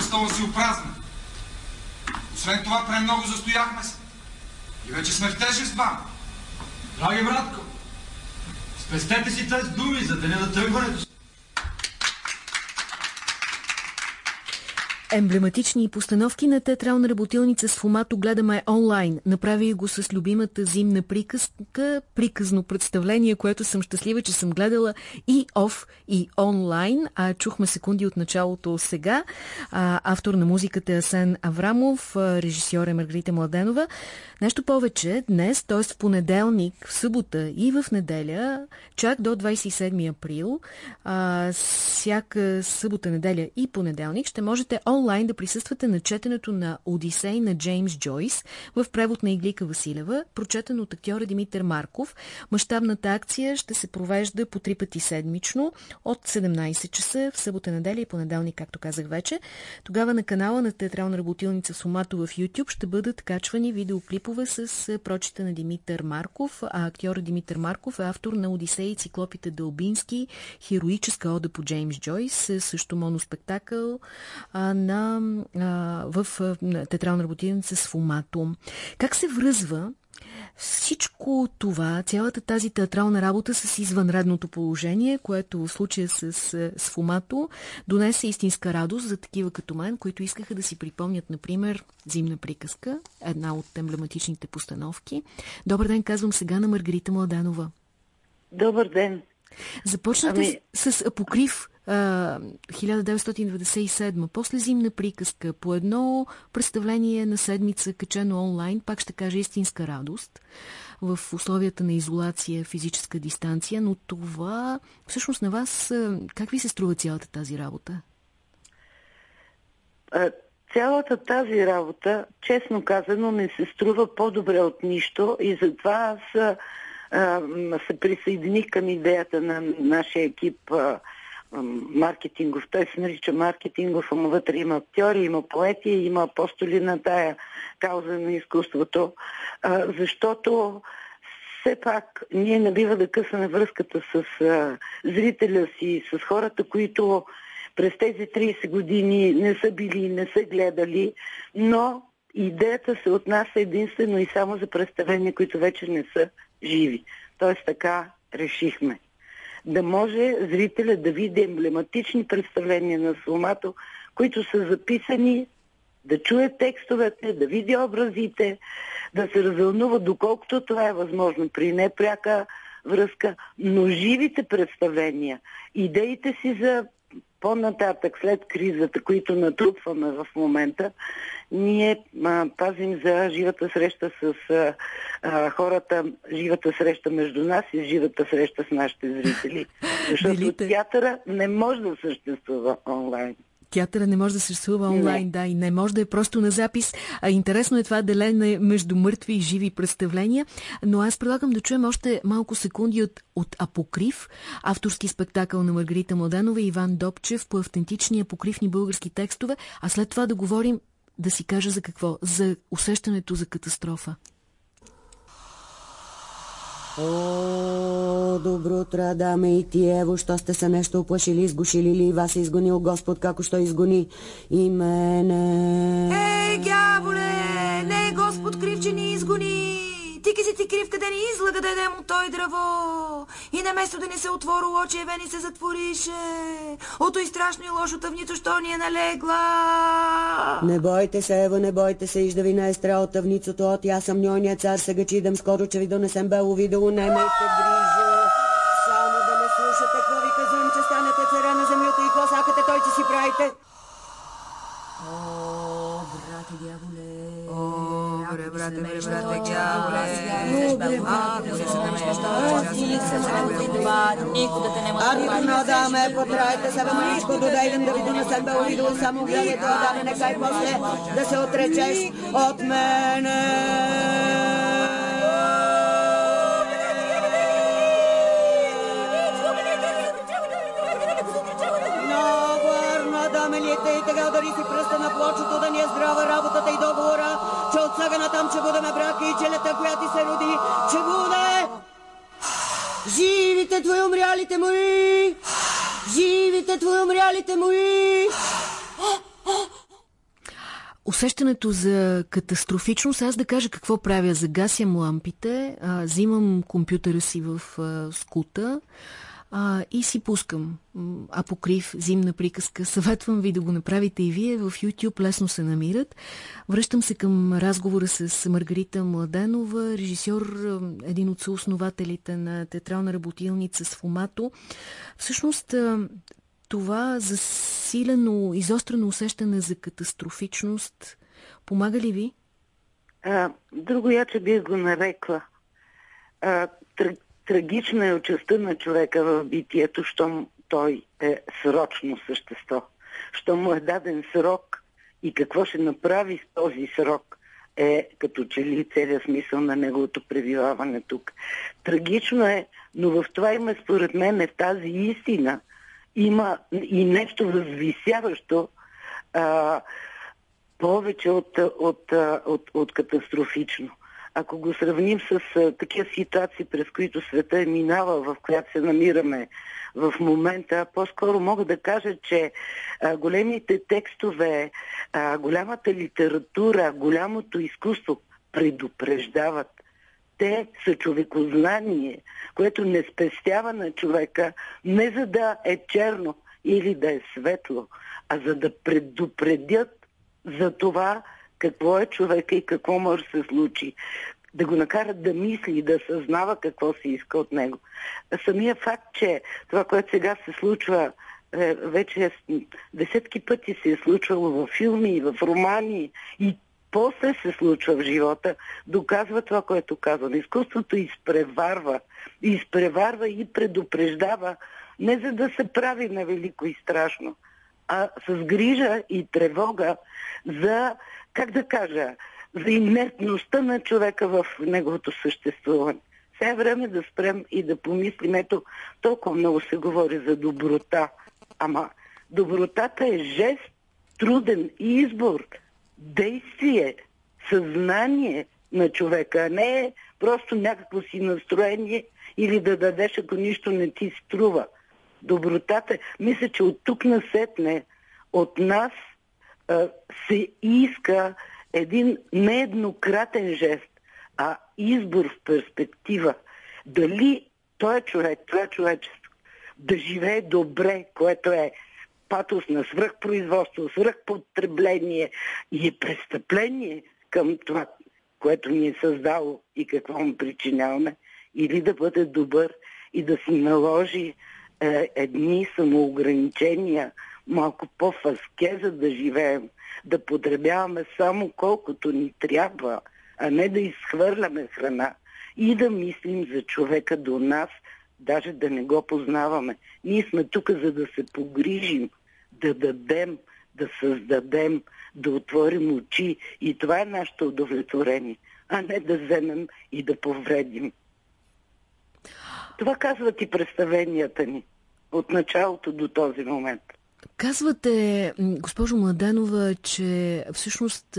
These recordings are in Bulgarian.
престола си опразнен. Освен това, премного застояхме се. И вече сме в тежест Драги братко, спестете си тези думи за деня на тръгването си. Емблематични постановки на театрална работилница с Фомато гледаме онлайн. Направи го с любимата зимна приказка, приказно представление, което съм щастлива, че съм гледала и оф, и онлайн. А чухме секунди от началото сега. А, автор на музиката Асен Аврамов, режисьор е Маргарита Младенова. Нещо повече, днес, т.е. в понеделник, в събота и в неделя, чак до 27 април, а, всяка събота, неделя и понеделник ще можете онлайн да присъствате на четенето на Одисей на Джеймс Джойс в превод на Иглика Василева, прочетен от актьора Димитър Марков. Мащабната акция ще се провежда по три пъти седмично от 17 часа в събота, неделя и понеделник, както казах вече. Тогава на канала на театрална работилница Сомато в YouTube ще бъдат качвани видеоклипове с прочита на Димитър Марков, а актьора Димитър Марков е автор на Одисей и циклопите Дълбински, хероическа ода по Джеймс Джойс, също моноспектакъл а, на, а, в на театрална работилница с Фомато. Как се връзва всичко това, цялата тази театрална работа с извънредното положение, което в случая с, с Фомато донесе истинска радост за такива като мен, които искаха да си припомнят, например, зимна приказка, една от емблематичните постановки. Добър ден, казвам сега на Маргарита Младанова. Добър ден. Започнате ами... с Апокрив 1997, после зимна приказка, по едно представление на седмица, качено онлайн, пак ще кажа истинска радост. В условията на изолация, физическа дистанция, но това всъщност на вас как ви се струва цялата тази работа? Цялата тази работа, честно казано, не се струва по-добре от нищо. И затова аз се присъединих към идеята на нашия екип а, маркетингов. Той се нарича маркетингов, ама вътре има актьори, има поети, има апостоли на тая кауза на изкуството, а, защото все пак ние не бива да късаме връзката с а, зрителя си, с хората, които през тези 30 години не са били, не са гледали, но идеята се отнася единствено и само за представления, които вече не са живи. Тоест така решихме да може зрителя да види емблематични представления на Сумато, които са записани, да чуе текстовете, да види образите, да се развълнува доколкото това е възможно при непряка връзка, но живите представления, идеите си за по-нататък, след кризата, които натрупваме в момента, ние а, пазим за живата среща с а, а, хората, живата среща между нас и живата среща с нашите зрители. Защото Делите. театъра не може да съществува онлайн. Театъра не може да съществува онлайн, не. да, и не може да е просто на запис. А интересно е това делене между мъртви и живи представления. Но аз предлагам да чуем още малко секунди от, от Апокрив, авторски спектакъл на Маргарита Младанова и Иван Добчев по автентични апокривни български текстове, а след това да говорим, да си кажа за какво? За усещането за катастрофа. О, добро утро, даме и ти, ево, що сте се нещо оплашили, изгушили ли вас изгонил Господ, како що изгони и мене. Да едем от той драво. И наместо да ни се отвори очи, еве ни се затворише. Ото и страшно и лошо тъвнито, що ни е налегла. Не бойте се, Ева, не бойте се, иж да ви не е страл тъвницото от аз съм ньония цар, сега че идам скоро, че ви донесем бело видео, немайте грижа. Само да не слушате, какво ви казвам, че станете царя на земята и какво сакате, той че си правите. О, брате дяволе. Добре, брате, добре, брате, дяволе. Арно да ме потрайте себе мишко, додейдем да ви донесем бе увидел само гледайте, да не некай после да се отречеш от мене. Тега удари си пръста на плочето да ни е здрава работата и договора, че от сега натам, че будеме браки и челята, която се роди, че буде живи! Живите твои умрялите мои! Живите твои умрялите мои! Усещането за катастрофичност, аз да кажа какво правя. Загасям лампите, а, взимам компютъра си в а, скута, а, и си пускам апокрив, зимна приказка. Съветвам ви да го направите и вие. В YouTube лесно се намират. Връщам се към разговора с Маргарита Младенова, режисьор, един от съоснователите на театрална работилница с Фомато. Всъщност, това засилено, изострено усещане за катастрофичност помага ли ви? А, друго яче бих го нарекла. А, Трагична е участта на човека в битието, щом той е срочно същество. Що му е даден срок и какво ще направи с този срок е като че ли целият смисъл на неговото пребиваване тук. Трагично е, но в това има според мен е в тази истина има и нещо възвисяващо а, повече от, от, от, от катастрофично ако го сравним с такива ситуации, през които света е минава, в която се намираме в момента, по-скоро мога да кажа, че големите текстове, голямата литература, голямото изкуство предупреждават. Те са човекознание, което не спестява на човека не за да е черно или да е светло, а за да предупредят за това, какво е човека и какво може да се случи. Да го накарат да мисли да съзнава какво се иска от него. Самия факт, че това, което сега се случва, е, вече десетки пъти се е случвало в филми в романи и после се случва в живота, доказва това, което казвам. Изкуството изпреварва, изпреварва и предупреждава, не за да се прави на велико и страшно, а с грижа и тревога за как да кажа, за инертността на човека в неговото съществуване. Сега е време да спрем и да помислим. Ето, толкова много се говори за доброта. Ама добротата е жест, труден избор, действие, съзнание на човека, а не е просто някакво си настроение или да дадеш, ако нищо не ти струва. Добротата, мисля, че от тук насетне от нас се иска един нееднократен жест, а избор в перспектива. Дали той човек, това човечество, да живее добре, което е патос на свръхпроизводство, свръхпотребление и е престъпление към това, което ни е създало и какво му причиняваме, или да бъде добър и да си наложи е, едни самоограничения, малко по-фаскеза да живеем, да потребяваме само колкото ни трябва, а не да изхвърляме храна и да мислим за човека до нас, даже да не го познаваме. Ние сме тук, за да се погрижим, да дадем, да създадем, да отворим очи и това е нашето удовлетворение, а не да вземем и да повредим. Това казват и представенията ни от началото до този момент. Казвате, госпожо Младенова, че всъщност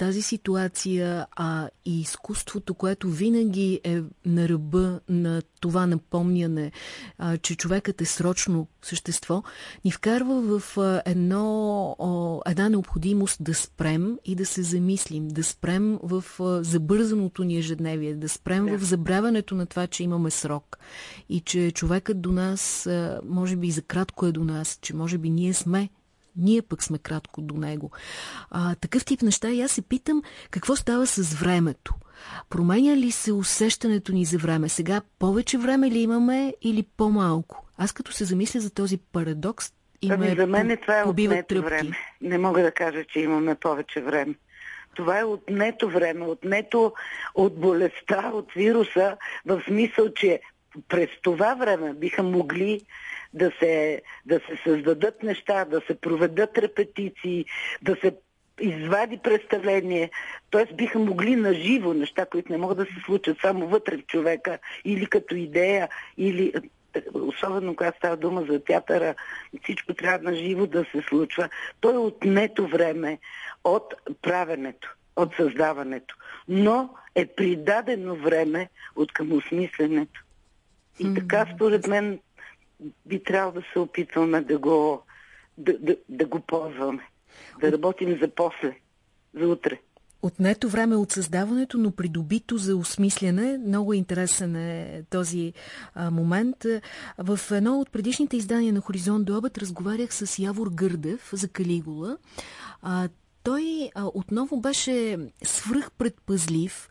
тази ситуация, а и изкуството, което винаги е на ръба на това напомняне, а, че човекът е срочно същество, ни вкарва в а, едно, а, една необходимост да спрем и да се замислим, да спрем в а, забързаното ни ежедневие, да спрем да. в забравянето на това, че имаме срок и че човекът до нас, а, може би и за кратко е до нас, че може би ние сме ние пък сме кратко до него. А, такъв тип неща и аз се питам какво става с времето. Променя ли се усещането ни за време? Сега повече време ли имаме или по-малко? Аз като се замисля за този парадокс, имаме ами за мен това е отнето тръпки. време. Не мога да кажа, че имаме повече време. Това е отнето време, отнето от болестта, от вируса, в смисъл, че през това време биха могли да се, да се създадат неща, да се проведат репетиции, да се извади представление. Т.е. биха могли на живо неща, които не могат да се случат само вътре в човека или като идея, или особено когато става дума за театъра, всичко трябва на живо да се случва. То е отнето време от правенето, от създаването. Но е придадено време от към осмисленето. И така, според мен, би трябвало да се опитваме да го, да, да, да го ползваме. Да работим за после, за утре. Отнето време от създаването, но придобито за осмисляне. Много интересен е този а, момент. В едно от предишните издания на Хоризонт до обед разговарях с Явор Гърдев за Калигула. А, той а, отново беше свръхпредпазлив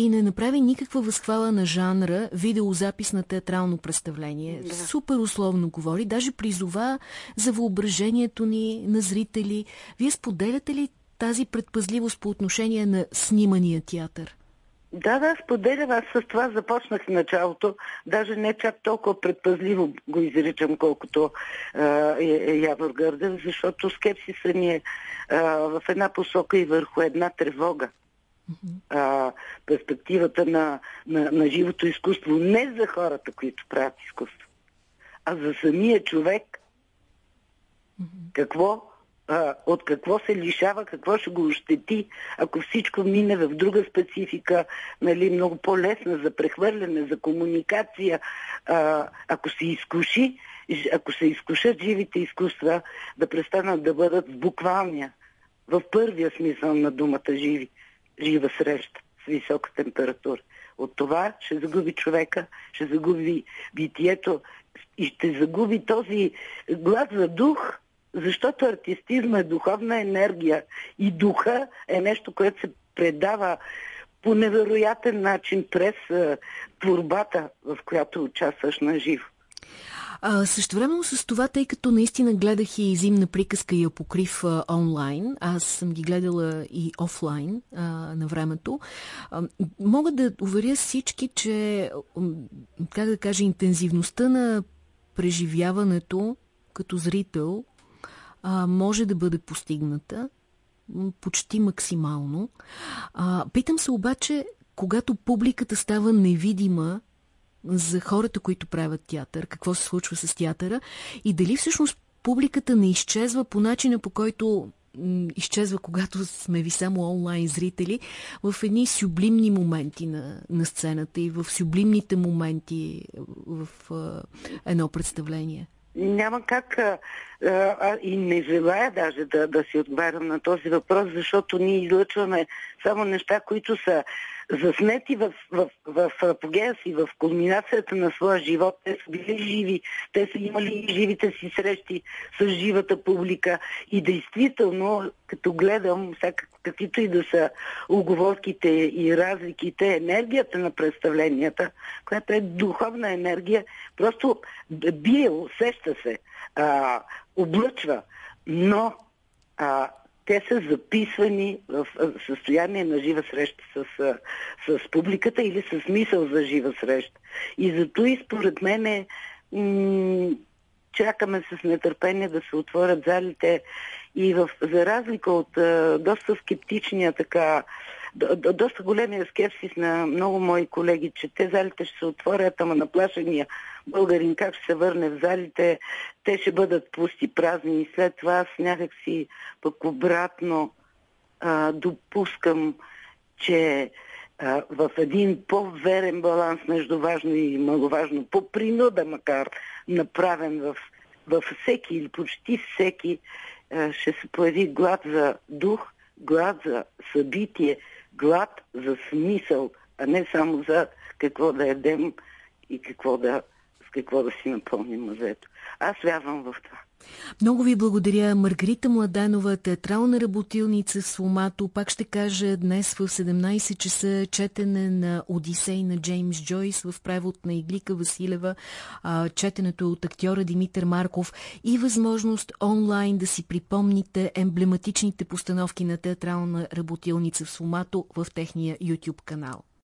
и не направи никаква възхвала на жанра видеозапис на театрално представление. Да. Супер условно говори, даже призова за въображението ни на зрители. Вие споделяте ли тази предпазливост по отношение на снимания театър? Да, да, споделям. Аз с това започнах в началото. Даже не чак толкова предпазливо го изричам, колкото е, е Явор Гърдев, защото скепсиса ми е а, в една посока и върху една тревога. А, перспективата на, на, на живото изкуство. Не за хората, които правят изкуство, а за самия човек. Какво а, от какво се лишава, какво ще го ощети, ако всичко мине в друга специфика, нали, много по-лесна за прехвърляне, за комуникация, а, ако се изкуши, ако се изкушат живите изкуства, да престанат да бъдат в буквалния, в първия смисъл на думата живи, жива среща с висока температура. От това ще загуби човека, ще загуби битието и ще загуби този глад за дух, защото артистизма е духовна енергия и духа е нещо, което се предава по невероятен начин през творбата, в която участваш на живо. А, също времено с това, тъй като наистина гледах и зимна приказка и апокрив а, онлайн, аз съм ги гледала и офлайн а, на времето, а, мога да уверя всички, че, как да кажа, интензивността на преживяването като зрител а, може да бъде постигната почти максимално. А, питам се обаче, когато публиката става невидима за хората, които правят театър, какво се случва с театъра и дали всъщност публиката не изчезва по начина по който изчезва, когато сме ви само онлайн зрители, в едни сюблимни моменти на, на сцената и в сюблимните моменти в а, едно представление? Няма как а, а, и не желая даже да, да си отговарям на този въпрос, защото ние излъчваме само неща, които са заснети в, в, в, апогея си, в кулминацията на своя живот. Те са били живи, те са имали живите си срещи с живата публика и действително, като гледам всяка, каквито и да са оговорките и разликите, енергията на представленията, която е духовна енергия, просто бие, усеща се, а, облъчва, но а, те са записвани в състояние на жива среща с, с публиката или с мисъл за жива среща. И зато и според мен е, чакаме с нетърпение да се отворят залите и в, за разлика от а, доста скептичния така до, до, доста големия скепсис на много мои колеги, че те залите ще се отворят, ама наплашения българин как ще се върне в залите, те ще бъдат пусти празни. И след това аз някакси пък обратно а, допускам, че а, в един по-верен баланс между важно и маловажно, по принуда макар, направен в, във всеки или почти всеки, а, ще се появи глад за дух, глад за събитие, глад за смисъл, а не само за какво да едем и какво да, какво да си напълним мазето. Аз вярвам в това. Много ви благодаря. Маргарита Младанова, театрална работилница в Сломато. Пак ще кажа днес в 17 часа четене на Одисей на Джеймс Джойс в превод на Иглика Василева. Четенето от актьора Димитър Марков и възможност онлайн да си припомните емблематичните постановки на театрална работилница в Сломато в техния YouTube канал.